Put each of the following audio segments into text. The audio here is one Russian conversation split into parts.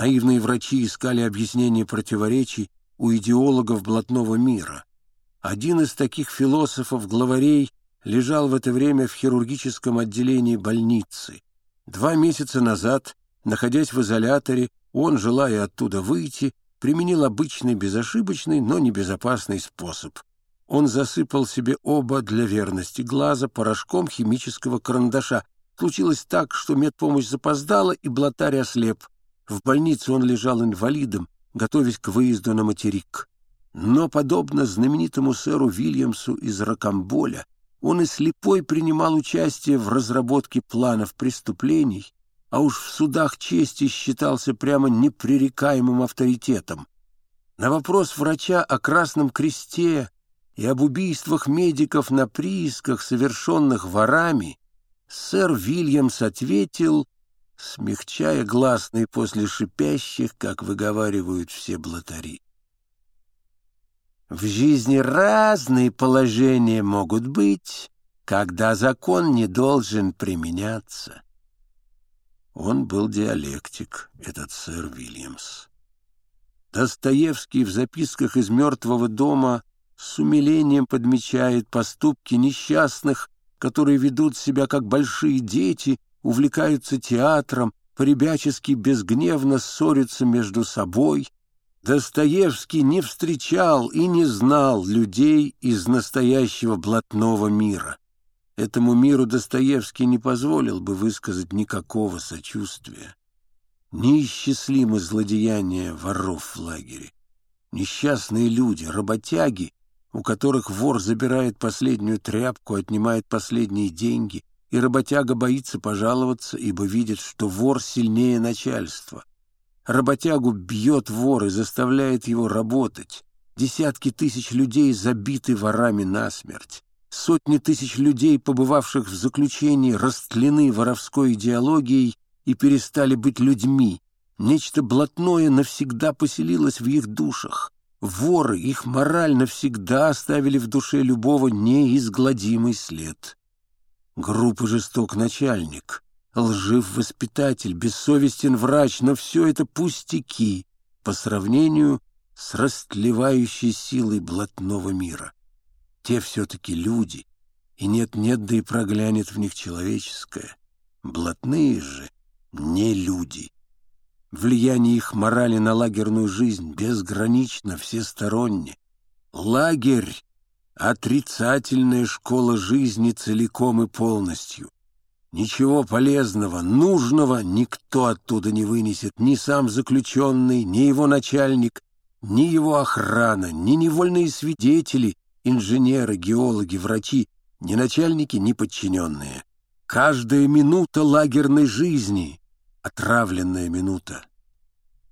Наивные врачи искали объяснение противоречий у идеологов блатного мира. Один из таких философов-главарей лежал в это время в хирургическом отделении больницы. Два месяца назад, находясь в изоляторе, он, желая оттуда выйти, применил обычный безошибочный, но небезопасный способ. Он засыпал себе оба для верности глаза порошком химического карандаша. Случилось так, что медпомощь запоздала, и блатарь ослеп. В больнице он лежал инвалидом, готовясь к выезду на материк. Но, подобно знаменитому сэру Вильямсу из Рокамболя, он и слепой принимал участие в разработке планов преступлений, а уж в судах чести считался прямо непререкаемым авторитетом. На вопрос врача о Красном Кресте и об убийствах медиков на приисках, совершенных ворами, сэр Вильямс ответил, смягчая гласные после шипящих, как выговаривают все блатари. В жизни разные положения могут быть, когда закон не должен применяться. Он был диалектик, этот сэр Вильямс. Достоевский в записках из «Мертвого дома» с умилением подмечает поступки несчастных, которые ведут себя как большие дети, увлекаются театром, поребячески безгневно ссорятся между собой — Достоевский не встречал и не знал людей из настоящего блатного мира. Этому миру Достоевский не позволил бы высказать никакого сочувствия. Неисчислимы злодеяния воров в лагере. Несчастные люди, работяги, у которых вор забирает последнюю тряпку, отнимает последние деньги, и работяга боится пожаловаться, ибо видит, что вор сильнее начальства. Работягу бьет вор и заставляет его работать. Десятки тысяч людей забиты ворами насмерть. Сотни тысяч людей, побывавших в заключении, растлены воровской идеологией и перестали быть людьми. Нечто блатное навсегда поселилось в их душах. Воры их мораль навсегда оставили в душе любого неизгладимый след. Группа жесток начальник — лжив воспитатель, бессовестен врач, но все это пустяки по сравнению с растлевающей силой блатного мира. Те все-таки люди, и нет-нет, да и проглянет в них человеческое. Блатные же не люди. Влияние их морали на лагерную жизнь безгранично, всесторонне. Лагерь — отрицательная школа жизни целиком и полностью. Ничего полезного, нужного никто оттуда не вынесет, ни сам заключенный, ни его начальник, ни его охрана, ни невольные свидетели, инженеры, геологи, врачи, ни начальники, ни подчиненные. Каждая минута лагерной жизни — отравленная минута.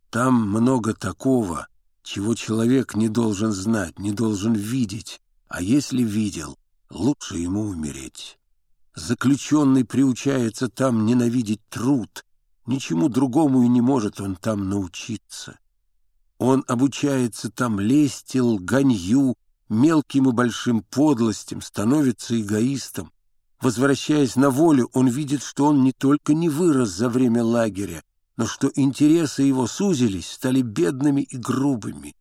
Там много такого, чего человек не должен знать, не должен видеть, а если видел, лучше ему умереть. Заключенный приучается там ненавидеть труд. Ничему другому и не может он там научиться. Он обучается там лести, лганью, мелким и большим подлостям, становится эгоистом. Возвращаясь на волю, он видит, что он не только не вырос за время лагеря, но что интересы его сузились, стали бедными и грубыми.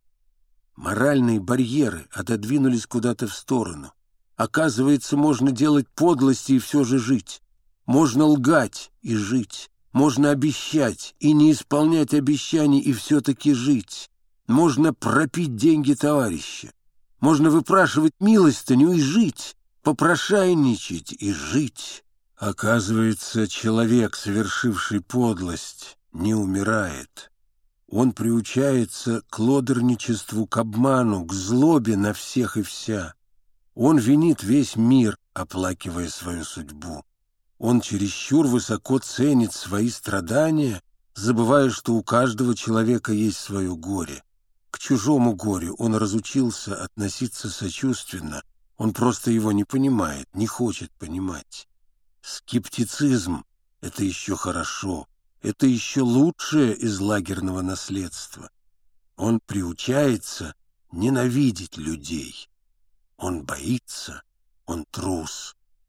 Моральные барьеры отодвинулись куда-то в сторону. Оказывается, можно делать подлости и все же жить. Можно лгать и жить. Можно обещать и не исполнять обещаний и все-таки жить. Можно пропить деньги товарища. Можно выпрашивать милостыню и жить, попрошайничать и жить. Оказывается, человек, совершивший подлость, не умирает. Он приучается к лодерничеству, к обману, к злобе на всех и вся. Он винит весь мир, оплакивая свою судьбу. Он чересчур высоко ценит свои страдания, забывая, что у каждого человека есть свое горе. К чужому горю он разучился относиться сочувственно, он просто его не понимает, не хочет понимать. Скептицизм — это еще хорошо, это еще лучшее из лагерного наследства. Он приучается ненавидеть людей. Он боится, он трус.